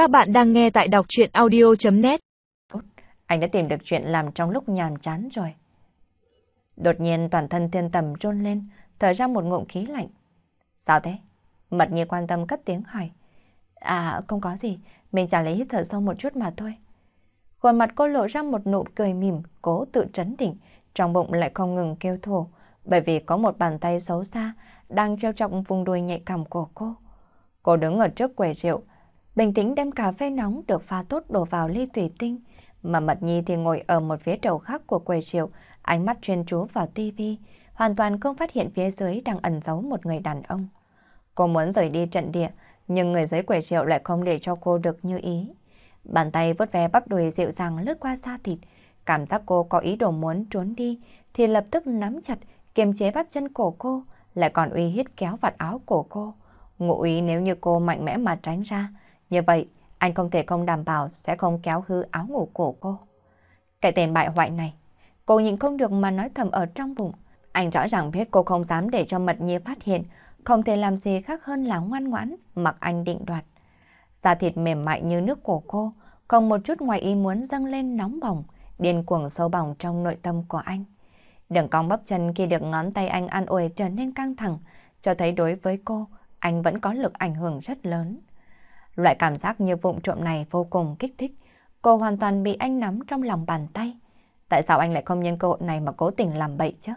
Các bạn đang nghe tại đọc chuyện audio.net Anh đã tìm được chuyện làm trong lúc nhàm chán rồi. Đột nhiên toàn thân thiên tầm trôn lên, thở ra một ngụm khí lạnh. Sao thế? Mật nhi quan tâm cất tiếng hỏi. À, không có gì, mình chả lấy hít thở sâu một chút mà thôi. Khuôn mặt cô lộ ra một nụ cười mỉm, cố tự trấn định, trong bụng lại không ngừng kêu thổ, bởi vì có một bàn tay xấu xa đang treo trọng vùng đuôi nhạy cảm của cô. Cô đứng ở trước quầy rượu, bình tĩnh đem cà phê nóng được pha tốt đổ vào ly thủy tinh, mà Mật Nhi thì ngồi ở một phía đầu khác của quầy rượu, ánh mắt chuyên chú vào tivi, hoàn toàn không phát hiện phía dưới đang ẩn giấu một người đàn ông. Cô muốn rời đi trận địa, nhưng người dưới quầy rượu lại không để cho cô được như ý. Bàn tay vuốt ve bắp đùi dịu dàng lướt qua da thịt, cảm giác cô có ý đồ muốn trốn đi, thì lập tức nắm chặt, kiềm chế bắp chân cổ cô, lại còn uy hiếp kéo vạt áo của cô. Ngụ ý nếu như cô mạnh mẽ mà tránh ra, như vậy anh không thể không đảm bảo sẽ không kéo hư áo ngủ của cô. Cái tên bại hoại này, cô nhịn không được mà nói thầm ở trong bụng. Anh rõ ràng biết cô không dám để cho mật nhi phát hiện, không thể làm gì khác hơn là ngoan ngoãn mặc anh định đoạt. Da thịt mềm mại như nước của cô, còn một chút ngoài ý muốn dâng lên nóng bỏng, điên cuồng sâu bỏng trong nội tâm của anh. Đường cong bắp chân khi được ngón tay anh an ủi trở nên căng thẳng, cho thấy đối với cô, anh vẫn có lực ảnh hưởng rất lớn. Loại cảm giác như vụng trộm này vô cùng kích thích, cô hoàn toàn bị anh nắm trong lòng bàn tay. Tại sao anh lại không nhân cơ hội này mà cố tình làm bậy chứ?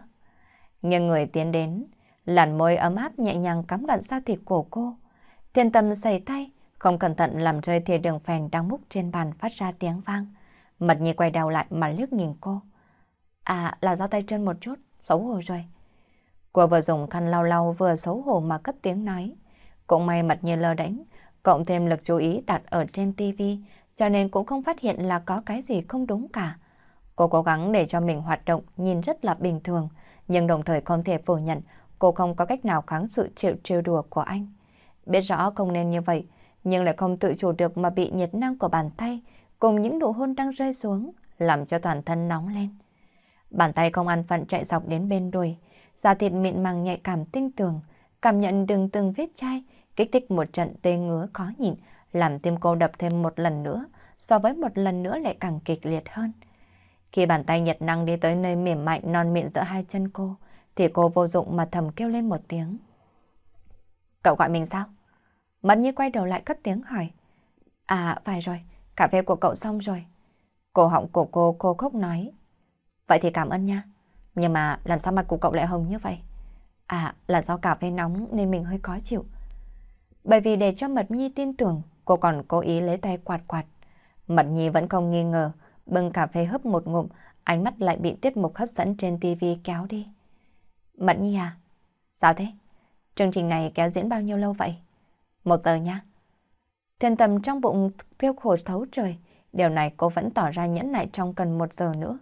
Nhưng người tiến đến, làn môi ấm áp nhẹ nhàng cắm gần da thịt của cô. Thiên tâm xảy tay, không cẩn thận làm rơi thìa đường phèn đang múc trên bàn phát ra tiếng vang. Mật nhi quay đầu lại mà liếc nhìn cô. À, là do tay chân một chút, xấu hổ rồi. Cô vừa dùng khăn lau lau vừa xấu hổ mà cất tiếng nói. Cũng may Mật Nhi lơ đánh, cộng thêm lực chú ý đặt ở trên tivi, cho nên cũng không phát hiện là có cái gì không đúng cả. Cô cố gắng để cho mình hoạt động nhìn rất là bình thường, nhưng đồng thời không thể phủ nhận cô không có cách nào kháng sự chịu trêu đùa của anh. Biết rõ không nên như vậy, nhưng lại không tự chủ được mà bị nhiệt năng của bàn tay cùng những nụ hôn đang rơi xuống, làm cho toàn thân nóng lên. Bàn tay không ăn phận chạy dọc đến bên đùi, da thịt mịn màng nhạy cảm tinh tường, cảm nhận đường từng vết chai, kích thích một trận tê ngứa khó nhịn, làm tim cô đập thêm một lần nữa, so với một lần nữa lại càng kịch liệt hơn. Khi bàn tay nhiệt năng đi tới nơi mềm mại non mịn giữa hai chân cô, thì cô vô dụng mà thầm kêu lên một tiếng. Cậu gọi mình sao? Mẫn như quay đầu lại cất tiếng hỏi. À, phải rồi, cà phê của cậu xong rồi. Cổ họng của cô cô khóc nói. Vậy thì cảm ơn nha. Nhưng mà làm sao mặt của cậu lại hồng như vậy? À, là do cà phê nóng nên mình hơi khó chịu. Bởi vì để cho Mật Nhi tin tưởng, cô còn cố ý lấy tay quạt quạt. Mật Nhi vẫn không nghi ngờ, bưng cà phê hấp một ngụm, ánh mắt lại bị tiết mục hấp dẫn trên tivi kéo đi. Mật Nhi à? Sao thế? Chương trình này kéo diễn bao nhiêu lâu vậy? Một giờ nha. Thiên tầm trong bụng tiêu khổ thấu trời, điều này cô vẫn tỏ ra nhẫn nại trong cần một giờ nữa.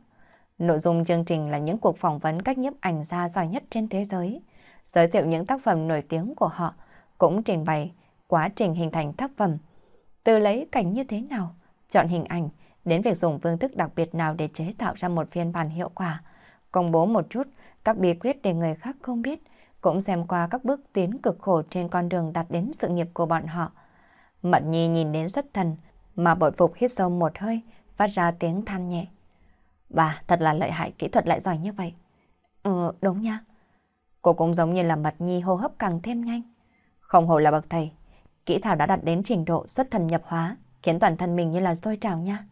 Nội dung chương trình là những cuộc phỏng vấn các nhiếp ảnh gia giỏi nhất trên thế giới, giới thiệu những tác phẩm nổi tiếng của họ, cũng trình bày quá trình hình thành tác phẩm. Từ lấy cảnh như thế nào, chọn hình ảnh, đến việc dùng phương thức đặc biệt nào để chế tạo ra một phiên bản hiệu quả, công bố một chút các bí quyết để người khác không biết, cũng xem qua các bước tiến cực khổ trên con đường đạt đến sự nghiệp của bọn họ. Mận Nhi nhìn đến xuất thần, mà bội phục hít sâu một hơi, phát ra tiếng than nhẹ. Bà thật là lợi hại kỹ thuật lại giỏi như vậy. Ừ, đúng nha. Cô cũng giống như là Mật Nhi hô hấp càng thêm nhanh. Không hổ là bậc thầy, kỹ thảo đã đạt đến trình độ xuất thần nhập hóa, khiến toàn thân mình như là sôi trào nha.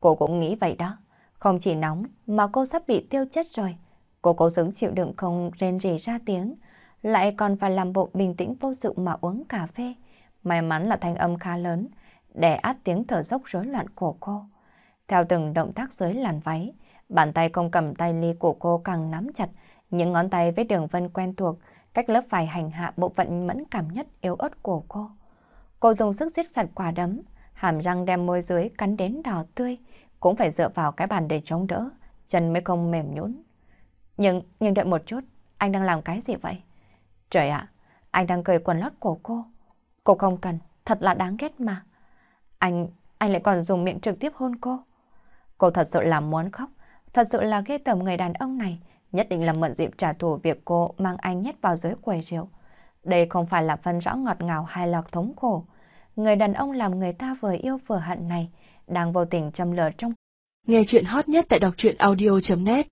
Cô cũng nghĩ vậy đó, không chỉ nóng mà cô sắp bị tiêu chết rồi. Cô cố xứng chịu đựng không rên rỉ ra tiếng, lại còn phải làm bộ bình tĩnh vô sự mà uống cà phê. May mắn là thanh âm khá lớn, để át tiếng thở dốc rối loạn của cô. Theo từng động tác dưới làn váy, bàn tay không cầm tay ly của cô càng nắm chặt, những ngón tay với đường vân quen thuộc, cách lớp vải hành hạ bộ phận mẫn cảm nhất yếu ớt của cô. Cô dùng sức siết chặt quả đấm, hàm răng đem môi dưới cắn đến đỏ tươi, cũng phải dựa vào cái bàn để chống đỡ, chân mới không mềm nhũn. Nhưng, nhưng đợi một chút, anh đang làm cái gì vậy? Trời ạ, anh đang cười quần lót của cô. Cô không cần, thật là đáng ghét mà. Anh, anh lại còn dùng miệng trực tiếp hôn cô. Cô thật sự là muốn khóc, thật sự là ghê tởm người đàn ông này, nhất định là mượn dịp trả thù việc cô mang anh nhét vào dưới quầy rượu. Đây không phải là phân rõ ngọt ngào hay lọt thống khổ, người đàn ông làm người ta vừa yêu vừa hận này đang vô tình châm lửa trong. Nghe chuyện hot nhất tại đọc truyện audio.net